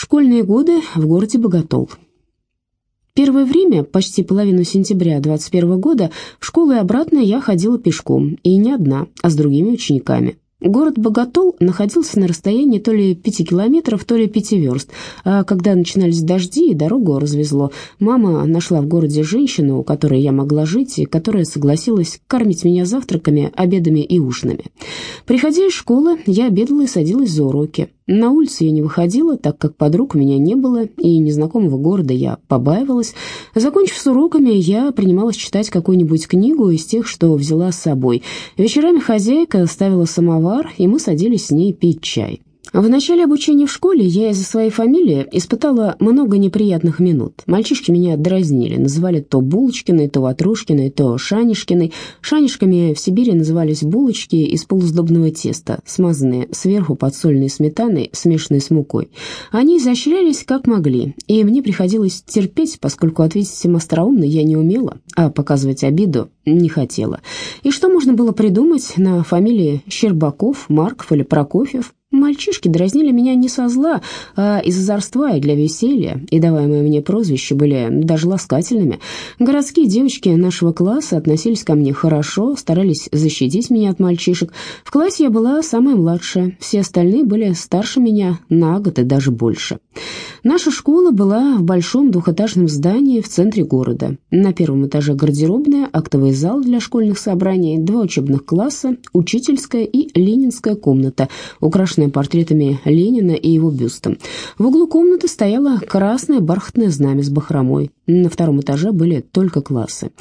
Школьные годы в городе Боготол. Первое время, почти половину сентября 21 года, в школу и обратно я ходила пешком, и не одна, а с другими учениками. Город Боготол находился на расстоянии то ли пяти километров, то ли пяти верст, а когда начинались дожди дорогу развезло, мама нашла в городе женщину, у которой я могла жить, и которая согласилась кормить меня завтраками, обедами и ужинами. Приходя из школы, я обедала и садилась за уроки. На улицу я не выходила, так как подруг у меня не было, и незнакомого города я побаивалась. Закончив с уроками, я принималась читать какую-нибудь книгу из тех, что взяла с собой. Вечерами хозяйка ставила самовар, и мы садились с ней пить чай. В начале обучения в школе я из-за своей фамилии испытала много неприятных минут. Мальчишки меня дразнили, называли то Булочкиной, то Ватрушкиной, то Шанишкиной. Шанишками в Сибири назывались булочки из полусдобного теста, смазанные сверху подсольной сметаной, смешанной с мукой. Они изощрялись как могли, и мне приходилось терпеть, поскольку ответить им остроумно я не умела, а показывать обиду не хотела. И что можно было придумать на фамилии Щербаков, Марков или Прокофьев? Мальчишки дразнили меня не со зла, а из озорства и для веселья, и даваемые мне прозвища были даже ласкательными. Городские девочки нашего класса относились ко мне хорошо, старались защитить меня от мальчишек. В классе я была самая младшая, все остальные были старше меня на год и даже больше. Наша школа была в большом двухэтажном здании в центре города. На первом этаже гардеробная, актовый зал для школьных собраний, два учебных класса, учительская и ленинская комната, украшенная портретами Ленина и его бюстом. В углу комнаты стояло красное бархатное знамя с бахромой. На втором этаже были только классы.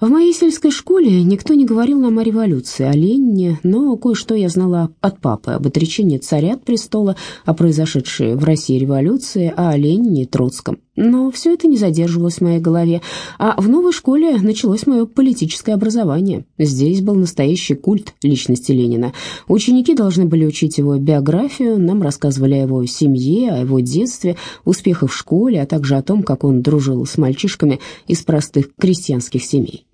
В моей сельской школе никто не говорил нам о революции, о Ленине, но кое-что я знала от папы, об отречении царя от престола, о произошедшей в России революции, о Ленине и Троцком. Но все это не задерживалось в моей голове, а в новой школе началось мое политическое образование. Здесь был настоящий культ личности Ленина. Ученики должны были учить его биографию, нам рассказывали о его семье, о его детстве, успехах в школе, а также о том, как он дружил с мальчишками из простых крестьянских семей.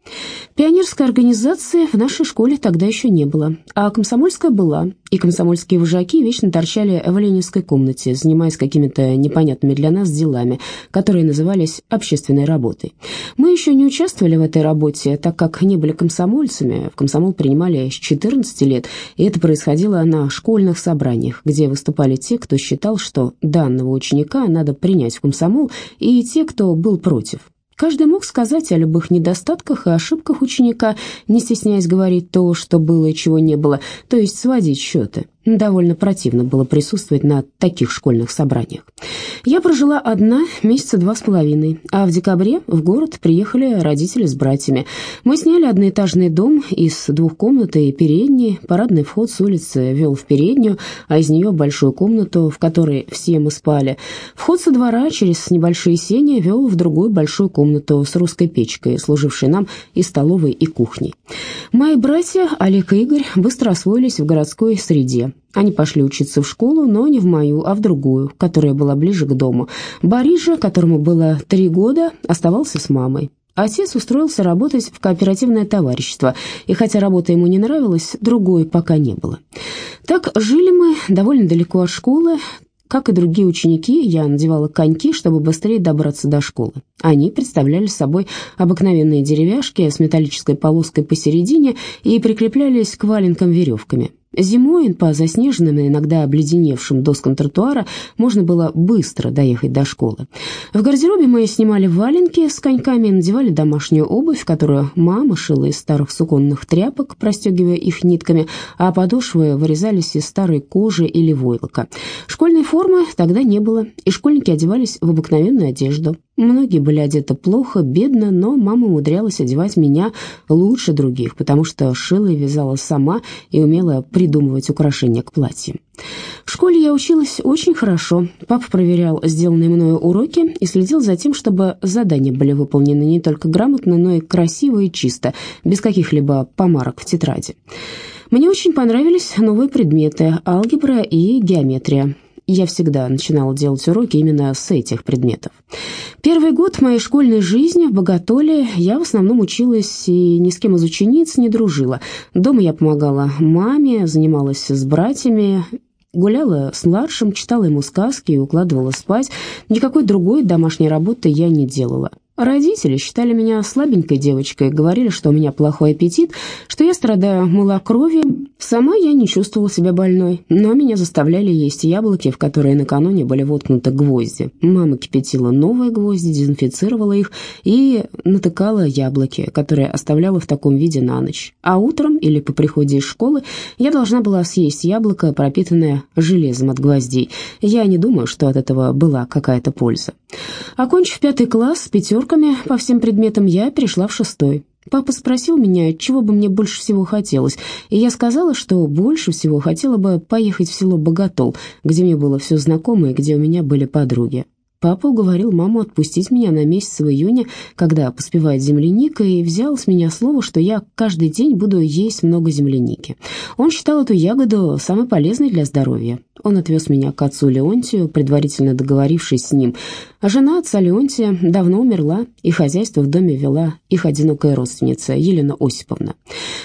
Пионерской организации в нашей школе тогда еще не было, а комсомольская была, и комсомольские вожаки вечно торчали в ленинской комнате, занимаясь какими-то непонятными для нас делами, которые назывались общественной работой. Мы еще не участвовали в этой работе, так как не были комсомольцами, в комсомол принимали с 14 лет, и это происходило на школьных собраниях, где выступали те, кто считал, что данного ученика надо принять в комсомол, и те, кто был против. Каждый мог сказать о любых недостатках и ошибках ученика, не стесняясь говорить то, что было и чего не было, то есть сводить счеты. Довольно противно было присутствовать на таких школьных собраниях. Я прожила одна месяца два с половиной, а в декабре в город приехали родители с братьями. Мы сняли одноэтажный дом из двух комнат и передней. Парадный вход с улицы вел в переднюю, а из нее большую комнату, в которой все мы спали. Вход со двора через небольшие сени вел в другую большую комнату с русской печкой, служившей нам и столовой, и кухней. Мои братья, Олег и Игорь, быстро освоились в городской среде. Они пошли учиться в школу, но не в мою, а в другую, которая была ближе к дому. Борис же, которому было три года, оставался с мамой. Отец устроился работать в кооперативное товарищество, и хотя работа ему не нравилась, другой пока не было. Так жили мы довольно далеко от школы, как и другие ученики, я надевала коньки, чтобы быстрее добраться до школы. Они представляли собой обыкновенные деревяшки с металлической полоской посередине и прикреплялись к валенкам веревками. Зимой по заснеженным и иногда обледеневшим доскам тротуара можно было быстро доехать до школы. В гардеробе мы снимали валенки с коньками и надевали домашнюю обувь, которую мама шила из старых суконных тряпок, простегивая их нитками, а подошвы вырезались из старой кожи или войлока. Школьной формы тогда не было, и школьники одевались в обыкновенную одежду. Многие были одеты плохо, бедно, но мама умудрялась одевать меня лучше других, потому что шила и вязала сама и умела придумывать украшения к платьям. В школе я училась очень хорошо. Папа проверял сделанные мною уроки и следил за тем, чтобы задания были выполнены не только грамотно, но и красиво и чисто, без каких-либо помарок в тетради. Мне очень понравились новые предметы – алгебра и геометрия. Я всегда начинала делать уроки именно с этих предметов. Первый год моей школьной жизни в Боготоле я в основном училась и ни с кем из учениц не дружила. Дома я помогала маме, занималась с братьями, Гуляла с младшим, читала ему сказки и укладывала спать. Никакой другой домашней работы я не делала. Родители считали меня слабенькой девочкой, говорили, что у меня плохой аппетит, что я страдаю малокровием. Сама я не чувствовала себя больной, но меня заставляли есть яблоки, в которые накануне были воткнуты гвозди. Мама кипятила новые гвозди, дезинфицировала их и натыкала яблоки, которые оставляла в таком виде на ночь. А утром или по приходе из школы я должна была съесть яблоко, пропитанное железом от гвоздей. Я не думаю, что от этого была какая-то польза. Окончив пятый класс с пятерками по всем предметам, я перешла в шестой. Папа спросил меня, чего бы мне больше всего хотелось, и я сказала, что больше всего хотела бы поехать в село Боготол, где мне было все знакомо и где у меня были подруги. Папа уговорил маму отпустить меня на месяц в июне, когда поспевает земляника, и взял с меня слово, что я каждый день буду есть много земляники. Он считал эту ягоду самой полезной для здоровья. Он отвез меня к отцу Леонтию, предварительно договорившись с ним. А жена отца Леонтия давно умерла, и хозяйство в доме вела их одинокая родственница Елена Осиповна.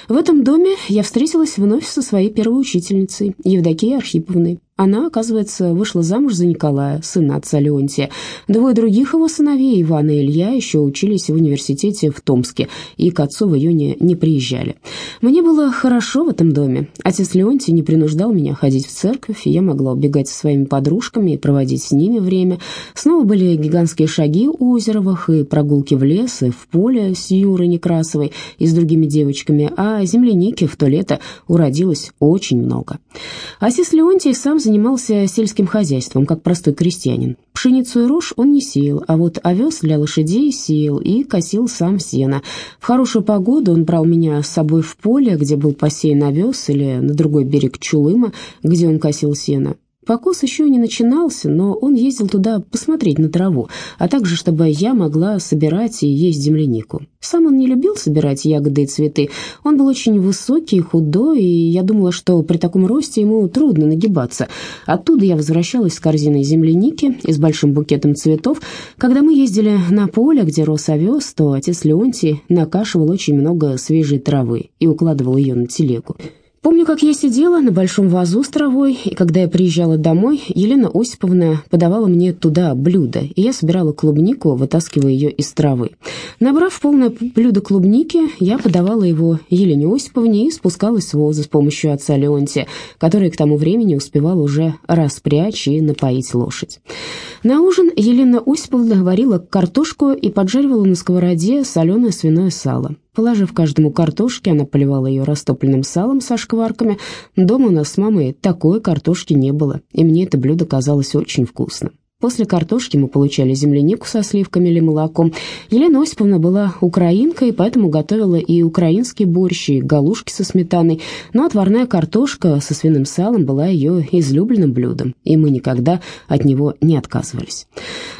В этом доме я встретилась вновь со своей первой учительницей, Евдокией Архиповной. Она, оказывается, вышла замуж за Николая, сына отца Леонтия. Двое других его сыновей, Иван и Илья, еще учились в университете в Томске и к отцу в июне не приезжали. Мне было хорошо в этом доме. Отец Леонтий не принуждал меня ходить в церковь, и я могла убегать со своими подружками и проводить с ними время. Снова были гигантские шаги у Озеровых и прогулки в лес и в поле с Юрой Некрасовой и с другими девочками, а земляники в то лето уродилось очень много. Отец Леонтий сам занимался сельским хозяйством, как простой крестьянин. Пшеницу и рожь он не сеял, а вот овес для лошадей сеял и косил сам сено. В хорошую погоду он брал меня с собой в поле, где был посеян овес, или на другой берег Чулыма, где он косил сено. Покос еще не начинался, но он ездил туда посмотреть на траву, а также, чтобы я могла собирать и есть землянику. Сам он не любил собирать ягоды и цветы. Он был очень высокий, худой, и я думала, что при таком росте ему трудно нагибаться. Оттуда я возвращалась с корзиной земляники и с большим букетом цветов. Когда мы ездили на поле, где рос овес, то отец Леонтий накашивал очень много свежей травы и укладывал ее на телегу. Помню, как я сидела на большом вазу с травой, и когда я приезжала домой, Елена Осиповна подавала мне туда блюдо, и я собирала клубнику, вытаскивая ее из травы. Набрав полное блюдо клубники, я подавала его Елене Осиповне и спускалась с воза с помощью отца Леонтия, который к тому времени успевал уже распрячь и напоить лошадь. На ужин Елена Осиповна варила картошку и поджаривала на сковороде соленое свиное сало. Положив каждому картошке, она поливала ее растопленным салом со шкварками. Дома у нас с мамой такой картошки не было, и мне это блюдо казалось очень вкусным. После картошки мы получали землянику со сливками или молоком. Елена Осиповна была украинкой, поэтому готовила и украинский борщ, и галушки со сметаной, но отварная картошка со свиным салом была ее излюбленным блюдом, и мы никогда от него не отказывались.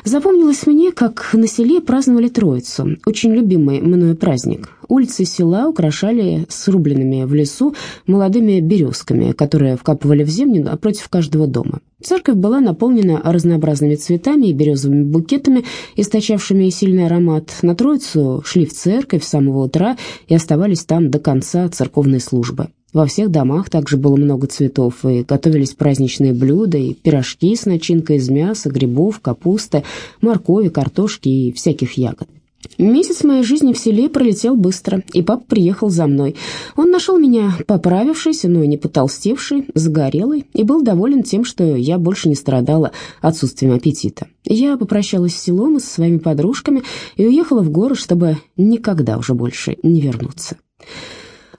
Запомнилось мне, как на селе праздновали Троицу, очень любимый мною праздник. Улицы села украшали срубленными в лесу молодыми березками, которые вкапывали в землю напротив каждого дома. Церковь была наполнена разнообразными цветами и березовыми букетами, источавшими сильный аромат. На Троицу шли в церковь с самого утра и оставались там до конца церковной службы. Во всех домах также было много цветов, и готовились праздничные блюда, и пирожки с начинкой из мяса, грибов, капусты, моркови, картошки и всяких ягод. Месяц моей жизни в селе пролетел быстро, и папа приехал за мной. Он нашел меня поправившейся, но не потолстевшей, загорелой, и был доволен тем, что я больше не страдала отсутствием аппетита. Я попрощалась с селом и со своими подружками и уехала в город, чтобы никогда уже больше не вернуться.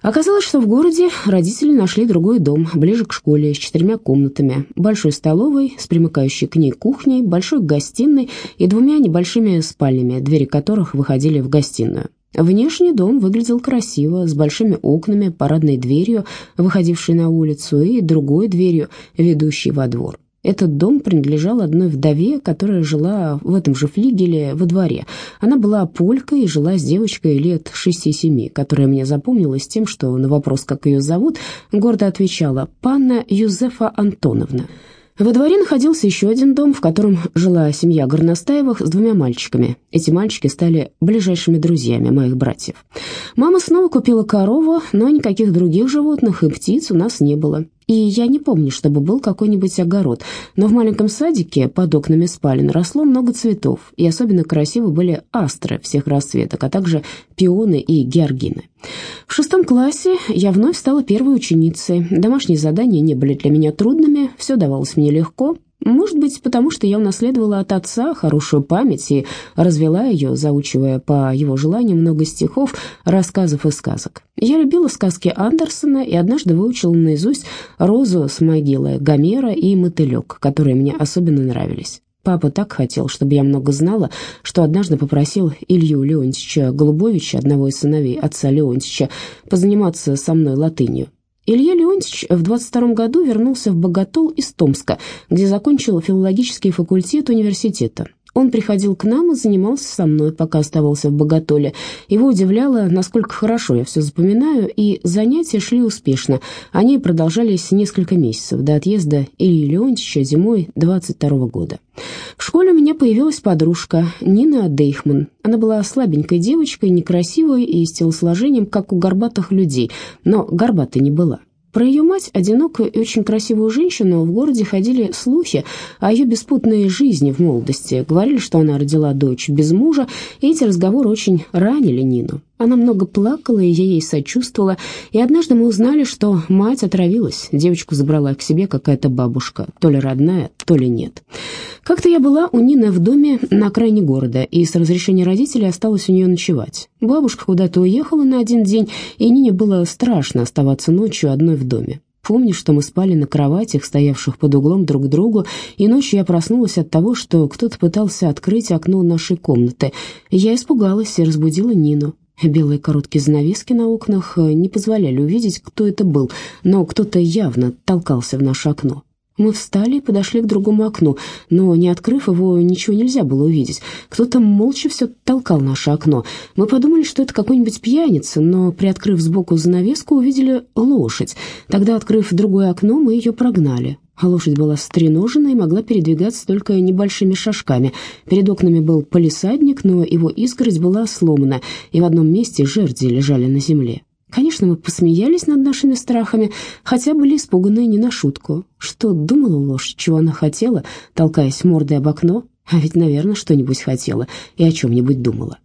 Оказалось, что в городе родители нашли другой дом, ближе к школе, с четырьмя комнатами, большой столовой, с примыкающей к ней кухней, большой гостиной и двумя небольшими спальнями, двери которых выходили в гостиную. Внешний дом выглядел красиво, с большими окнами, парадной дверью, выходившей на улицу, и другой дверью, ведущей во двор. Этот дом принадлежал одной вдове, которая жила в этом же флигеле во дворе. Она была полькой и жила с девочкой лет шести-семи, которая мне запомнилась тем, что на вопрос, как ее зовут, гордо отвечала «Панна Юзефа Антоновна». Во дворе находился еще один дом, в котором жила семья Горностаевых с двумя мальчиками. Эти мальчики стали ближайшими друзьями моих братьев. Мама снова купила корову, но никаких других животных и птиц у нас не было. И я не помню, чтобы был какой-нибудь огород, но в маленьком садике под окнами спален росло много цветов, и особенно красивы были астры всех расцветок, а также пионы и георгины. В шестом классе я вновь стала первой ученицей. Домашние задания не были для меня трудными, все давалось мне легко, может быть, потому что я унаследовала от отца хорошую память и развела ее, заучивая по его желанию много стихов, рассказов и сказок. Я любила сказки Андерсона и однажды выучила наизусть «Розу с могилы» Гомера и «Мотылек», которые мне особенно нравились. Папа так хотел, чтобы я много знала, что однажды попросил Илью Леонтьевича Голубовича, одного из сыновей отца Леонтьевича, позаниматься со мной латынью. Илья Леонтьевич в 22 году вернулся в Боготол из Томска, где закончил филологический факультет университета. Он приходил к нам и занимался со мной, пока оставался в Боготоле. Его удивляло, насколько хорошо я все запоминаю, и занятия шли успешно. Они продолжались несколько месяцев до отъезда Ильи Леонтьевича зимой 22 года. В школе у меня появилась подружка Нина Дейхман. Она была слабенькой девочкой, некрасивой и с телосложением, как у горбатых людей, но горбатой не была. Про ее мать, одинокую и очень красивую женщину, в городе ходили слухи о ее беспутной жизни в молодости. Говорили, что она родила дочь без мужа, и эти разговоры очень ранили Нину. Она много плакала, и я ей сочувствовала, и однажды мы узнали, что мать отравилась. Девочку забрала к себе какая-то бабушка, то ли родная, то ли нет. Как-то я была у Нины в доме на окраине города, и с разрешения родителей осталась у нее ночевать. Бабушка куда-то уехала на один день, и Нине было страшно оставаться ночью одной в доме. Помню, что мы спали на кроватях, стоявших под углом друг к другу, и ночью я проснулась от того, что кто-то пытался открыть окно нашей комнаты. Я испугалась и разбудила Нину. Белые короткие занавески на окнах э, не позволяли увидеть, кто это был, но кто-то явно толкался в наше окно. Мы встали и подошли к другому окну, но, не открыв его, ничего нельзя было увидеть. Кто-то молча все толкал наше окно. Мы подумали, что это какой-нибудь пьяница, но, приоткрыв сбоку занавеску, увидели лошадь. Тогда, открыв другое окно, мы ее прогнали. А лошадь была стреножена и могла передвигаться только небольшими шажками. Перед окнами был полисадник, но его изгородь была сломана, и в одном месте жерди лежали на земле. Конечно, мы посмеялись над нашими страхами, хотя были испуганы не на шутку. Что думала лошадь, чего она хотела, толкаясь мордой об окно? А ведь, наверное, что-нибудь хотела и о чем-нибудь думала.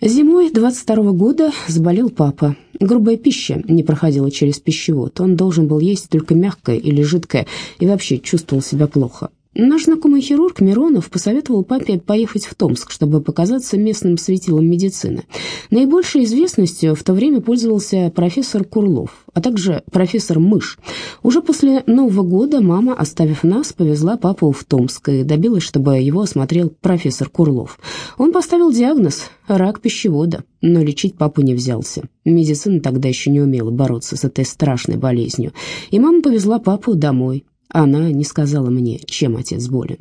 Зимой 22 года заболел папа. Грубая пища не проходила через пищевод. Он должен был есть только мягкое или жидкое и вообще чувствовал себя плохо. Наш знакомый хирург Миронов посоветовал папе поехать в Томск, чтобы показаться местным светилом медицины. Наибольшей известностью в то время пользовался профессор Курлов, а также профессор Мыш. Уже после Нового года мама, оставив нас, повезла папу в Томск и добилась, чтобы его осмотрел профессор Курлов. Он поставил диагноз – рак пищевода, но лечить папу не взялся. Медицина тогда еще не умела бороться с этой страшной болезнью, и мама повезла папу домой. Она не сказала мне, чем отец болен.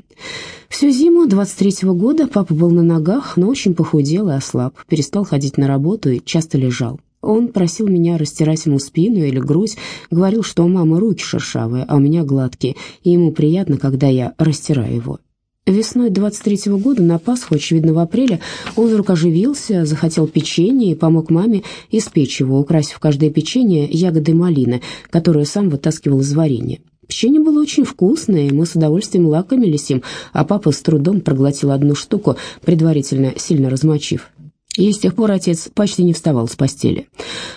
Всю зиму 23-го года папа был на ногах, но очень похудел и ослаб, перестал ходить на работу и часто лежал. Он просил меня растирать ему спину или грудь, говорил, что у мамы руки шершавые, а у меня гладкие, и ему приятно, когда я растираю его. Весной 23-го года на Пасху, очевидно, в апреле, он вдруг оживился, захотел печенье и помог маме испечь его, украсив каждое печенье ягодой малины, которую сам вытаскивал из варенья. Печенье было очень вкусное, мы с удовольствием лакомились им, а папа с трудом проглотил одну штуку, предварительно сильно размочив. И с тех пор отец почти не вставал с постели.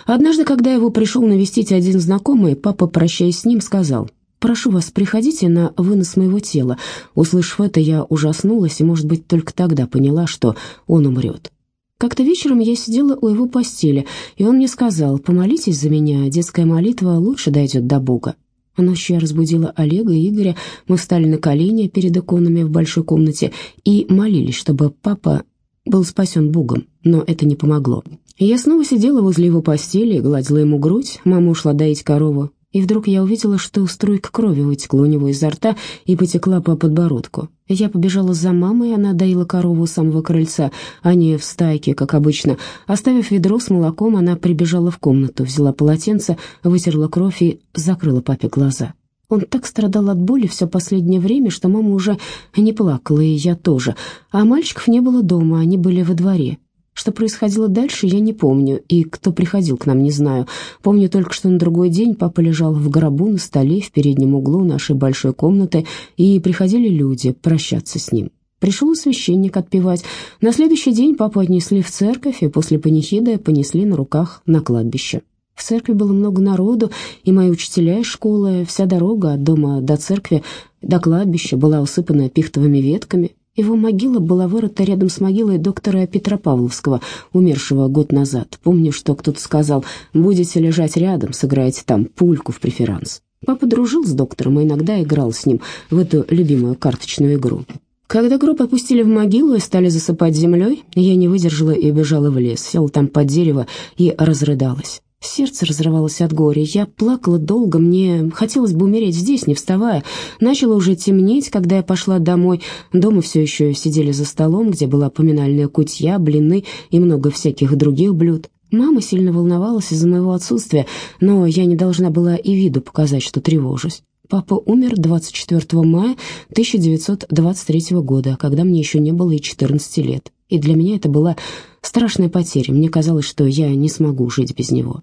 Однажды, когда его пришел навестить один знакомый, папа, прощаясь с ним, сказал, «Прошу вас, приходите на вынос моего тела». Услышав это, я ужаснулась и, может быть, только тогда поняла, что он умрет. Как-то вечером я сидела у его постели, и он мне сказал, «Помолитесь за меня, детская молитва лучше дойдет до Бога». Ночью я разбудила Олега и Игоря, мы встали на колени перед иконами в большой комнате и молились, чтобы папа был спасен Богом, но это не помогло. Я снова сидела возле его постели и гладила ему грудь, мама ушла доить корову, и вдруг я увидела, что струйка крови вытекла у него изо рта и потекла по подбородку. Я побежала за мамой, она доила корову у самого крыльца, а не в стайке, как обычно. Оставив ведро с молоком, она прибежала в комнату, взяла полотенце, вытерла кровь и закрыла папе глаза. Он так страдал от боли все последнее время, что мама уже не плакала, и я тоже. А мальчиков не было дома, они были во дворе. Что происходило дальше, я не помню, и кто приходил к нам, не знаю. Помню только, что на другой день папа лежал в гробу на столе в переднем углу нашей большой комнаты, и приходили люди прощаться с ним. Пришел священник отпевать. На следующий день папу отнесли в церковь, и после панихиды понесли на руках на кладбище. В церкви было много народу, и мои учителя из школы, вся дорога от дома до церкви, до кладбища была усыпана пихтовыми ветками, его могила была вырыта рядом с могилой доктора Петропавловского, умершего год назад. Помню, что кто-то сказал, будете лежать рядом, сыграете там пульку в преферанс. Папа дружил с доктором и иногда играл с ним в эту любимую карточную игру. Когда гроб опустили в могилу и стали засыпать землей, я не выдержала и убежала в лес, села там под дерево и разрыдалась. Сердце разрывалось от горя. Я плакала долго, мне хотелось бы умереть здесь, не вставая. Начало уже темнеть, когда я пошла домой. Дома все еще сидели за столом, где была поминальная кутья, блины и много всяких других блюд. Мама сильно волновалась из-за моего отсутствия, но я не должна была и виду показать, что тревожусь. Папа умер 24 мая 1923 года, когда мне еще не было и 14 лет. И для меня это была страшная потеря. Мне казалось, что я не смогу жить без него.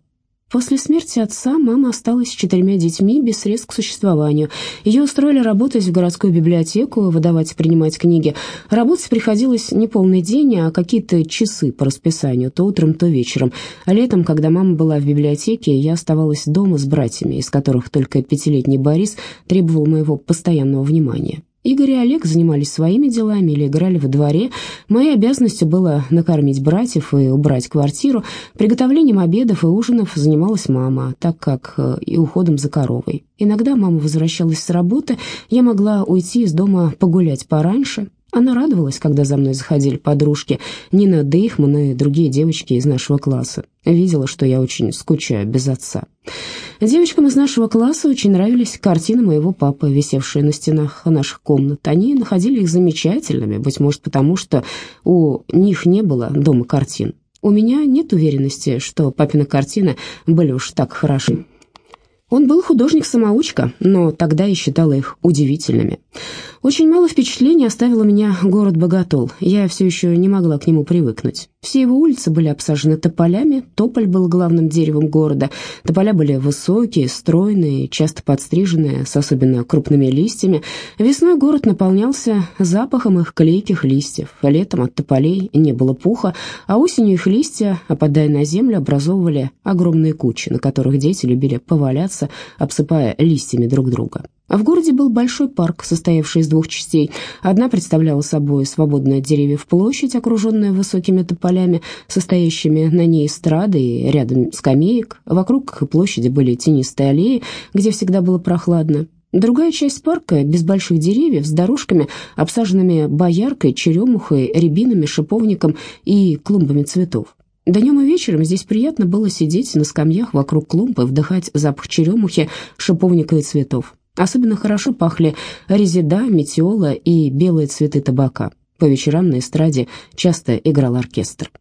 После смерти отца мама осталась с четырьмя детьми без средств к существованию. Ее устроили работать в городскую библиотеку, выдавать и принимать книги. Работать приходилось не полный день, а какие-то часы по расписанию, то утром, то вечером. А летом, когда мама была в библиотеке, я оставалась дома с братьями, из которых только пятилетний Борис требовал моего постоянного внимания. Игорь и Олег занимались своими делами или играли во дворе. Моей обязанностью было накормить братьев и убрать квартиру. Приготовлением обедов и ужинов занималась мама, так как э, и уходом за коровой. Иногда мама возвращалась с работы, я могла уйти из дома погулять пораньше. Она радовалась, когда за мной заходили подружки Нина Дейхман и другие девочки из нашего класса. Видела, что я очень скучаю без отца. Девочкам из нашего класса очень нравились картины моего папы, висевшие на стенах наших комнат. Они находили их замечательными, быть может потому, что у них не было дома картин. У меня нет уверенности, что папины картины были уж так хороши. Он был художник-самоучка, но тогда я считала их удивительными. Очень мало впечатлений оставил у меня город Боготол. Я все еще не могла к нему привыкнуть. Все его улицы были обсажены тополями, тополь был главным деревом города. Тополя были высокие, стройные, часто подстриженные, с особенно крупными листьями. Весной город наполнялся запахом их клейких листьев. Летом от тополей не было пуха, а осенью их листья, опадая на землю, образовывали огромные кучи, на которых дети любили поваляться, обсыпая листьями друг друга. А в городе был большой парк, состоявший из двух частей. Одна представляла собой свободную от деревьев площадь, окруженная высокими тополями, состоящими на ней эстрады и рядом скамеек. Вокруг площади были тенистые аллеи, где всегда было прохладно. Другая часть парка, без больших деревьев, с дорожками, обсаженными бояркой, черемухой, рябинами, шиповником и клумбами цветов. Днем и вечером здесь приятно было сидеть на скамьях вокруг клумб и вдыхать запах черемухи, шиповника и цветов. Особенно хорошо пахли резида, метиола и белые цветы табака. По вечерам на эстраде часто играл оркестр.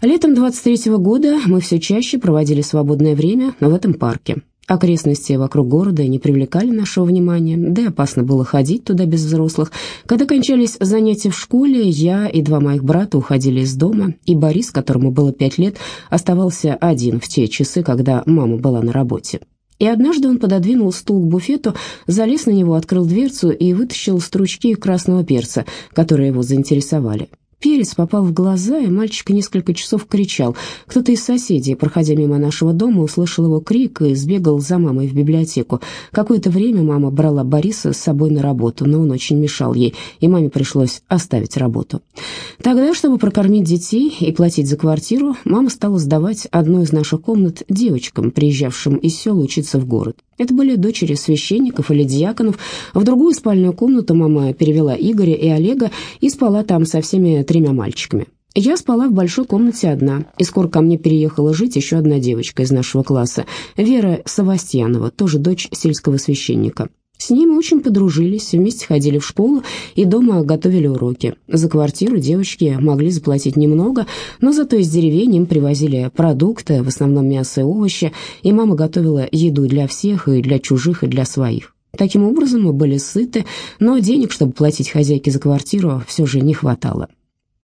Летом 23-го года мы все чаще проводили свободное время в этом парке. Окрестности вокруг города не привлекали нашего внимания, да и опасно было ходить туда без взрослых. Когда кончались занятия в школе, я и два моих брата уходили из дома, и Борис, которому было пять лет, оставался один в те часы, когда мама была на работе. И однажды он пододвинул стул к буфету, залез на него, открыл дверцу и вытащил стручки красного перца, которые его заинтересовали. Перец попал в глаза, и мальчик несколько часов кричал. Кто-то из соседей, проходя мимо нашего дома, услышал его крик и сбегал за мамой в библиотеку. Какое-то время мама брала Бориса с собой на работу, но он очень мешал ей, и маме пришлось оставить работу. Тогда, чтобы прокормить детей и платить за квартиру, мама стала сдавать одну из наших комнат девочкам, приезжавшим из села учиться в город. Это были дочери священников или диаконов. В другую спальную комнату мама перевела Игоря и Олега и спала там со всеми тремя мальчиками. Я спала в большой комнате одна, и скоро ко мне переехала жить еще одна девочка из нашего класса, Вера Савастьянова, тоже дочь сельского священника. С ней мы очень подружились, вместе ходили в школу и дома готовили уроки. За квартиру девочки могли заплатить немного, но зато из деревень им привозили продукты, в основном мясо и овощи, и мама готовила еду для всех, и для чужих, и для своих. Таким образом мы были сыты, но денег, чтобы платить хозяйке за квартиру, все же не хватало.